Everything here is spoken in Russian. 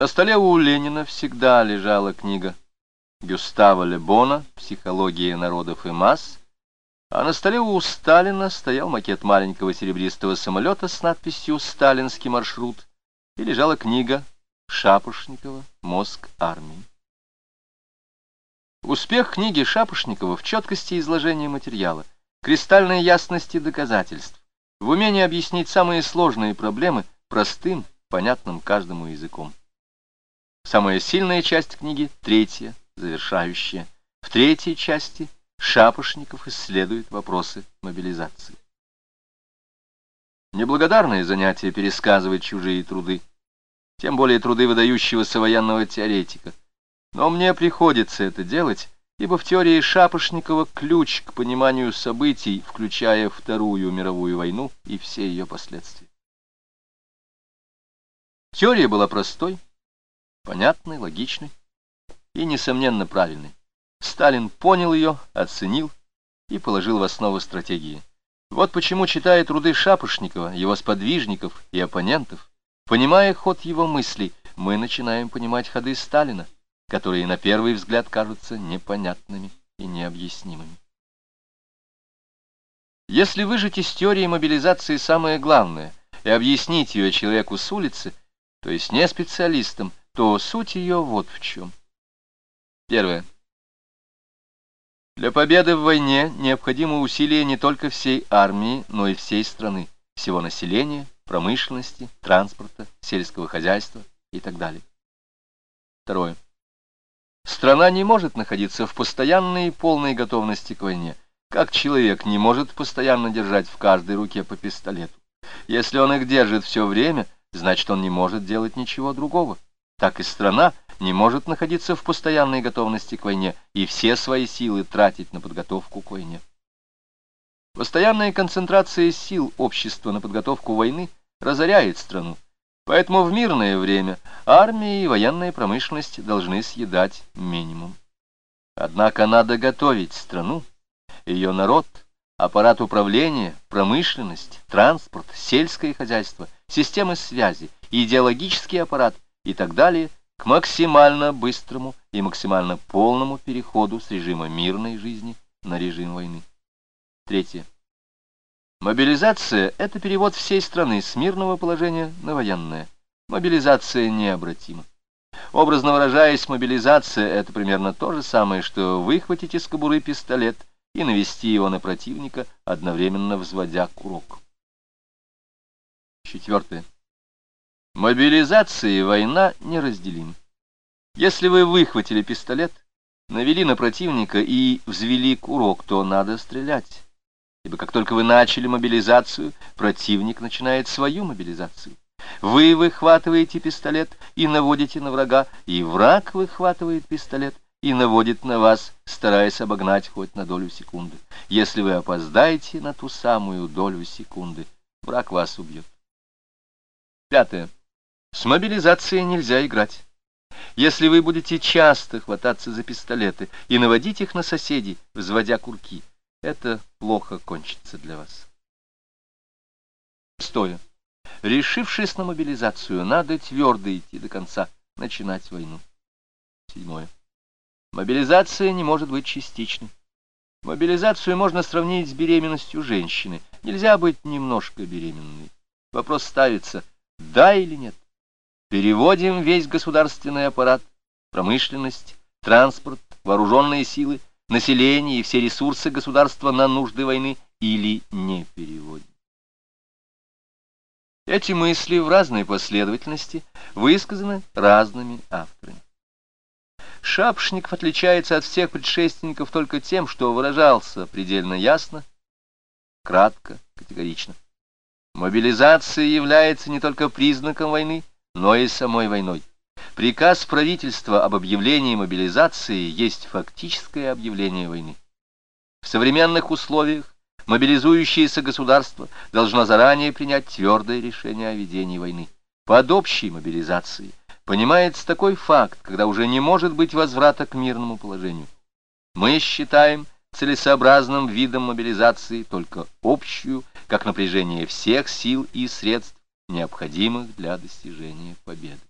На столе у Ленина всегда лежала книга Гюстава Лебона «Психология народов и масс», а на столе у Сталина стоял макет маленького серебристого самолета с надписью «Сталинский маршрут» и лежала книга Шапошникова «Мозг армии». Успех книги Шапошникова в четкости изложения материала, кристальной ясности доказательств, в умении объяснить самые сложные проблемы простым, понятным каждому языком. Самая сильная часть книги — третья, завершающая. В третьей части Шапошников исследует вопросы мобилизации. Неблагодарное занятие пересказывать чужие труды, тем более труды выдающегося военного теоретика. Но мне приходится это делать, ибо в теории Шапошникова ключ к пониманию событий, включая Вторую мировую войну и все ее последствия. Теория была простой, понятной, логичной и, несомненно, правильной. Сталин понял ее, оценил и положил в основу стратегии. Вот почему, читая труды Шапошникова, его сподвижников и оппонентов, понимая ход его мыслей, мы начинаем понимать ходы Сталина, которые на первый взгляд кажутся непонятными и необъяснимыми. Если выжать из теории мобилизации самое главное и объяснить ее человеку с улицы, то есть не специалистам, то суть ее вот в чем. Первое. Для победы в войне необходимо усилие не только всей армии, но и всей страны, всего населения, промышленности, транспорта, сельского хозяйства и так далее. Второе. Страна не может находиться в постоянной и полной готовности к войне, как человек не может постоянно держать в каждой руке по пистолету. Если он их держит все время, значит он не может делать ничего другого так и страна не может находиться в постоянной готовности к войне и все свои силы тратить на подготовку к войне. Постоянная концентрация сил общества на подготовку войны разоряет страну, поэтому в мирное время армия и военная промышленность должны съедать минимум. Однако надо готовить страну, ее народ, аппарат управления, промышленность, транспорт, сельское хозяйство, системы связи, идеологический аппарат – и так далее к максимально быстрому и максимально полному переходу с режима мирной жизни на режим войны. Третье. Мобилизация – это перевод всей страны с мирного положения на военное. Мобилизация необратима. Образно выражаясь, мобилизация – это примерно то же самое, что выхватить из кобуры пистолет и навести его на противника, одновременно взводя курок. Четвертое. Мобилизация и война неразделимы. Если вы выхватили пистолет, навели на противника и взвели курок, то надо стрелять. Ибо как только вы начали мобилизацию, противник начинает свою мобилизацию. Вы выхватываете пистолет и наводите на врага, и враг выхватывает пистолет и наводит на вас, стараясь обогнать хоть на долю секунды. Если вы опоздаете на ту самую долю секунды, враг вас убьет. Пятое. С мобилизацией нельзя играть. Если вы будете часто хвататься за пистолеты и наводить их на соседей, взводя курки, это плохо кончится для вас. Стоя. Решившись на мобилизацию, надо твердо идти до конца, начинать войну. Седьмое. Мобилизация не может быть частичной. Мобилизацию можно сравнить с беременностью женщины. Нельзя быть немножко беременной. Вопрос ставится, да или нет. Переводим весь государственный аппарат, промышленность, транспорт, вооруженные силы, население и все ресурсы государства на нужды войны или не переводим. Эти мысли в разной последовательности высказаны разными авторами. Шапшников отличается от всех предшественников только тем, что выражался предельно ясно, кратко, категорично. Мобилизация является не только признаком войны, но и самой войной. Приказ правительства об объявлении мобилизации есть фактическое объявление войны. В современных условиях мобилизующееся государство должно заранее принять твердое решение о ведении войны. Под общей мобилизацией понимается такой факт, когда уже не может быть возврата к мирному положению. Мы считаем целесообразным видом мобилизации только общую, как напряжение всех сил и средств, необходимых для достижения победы.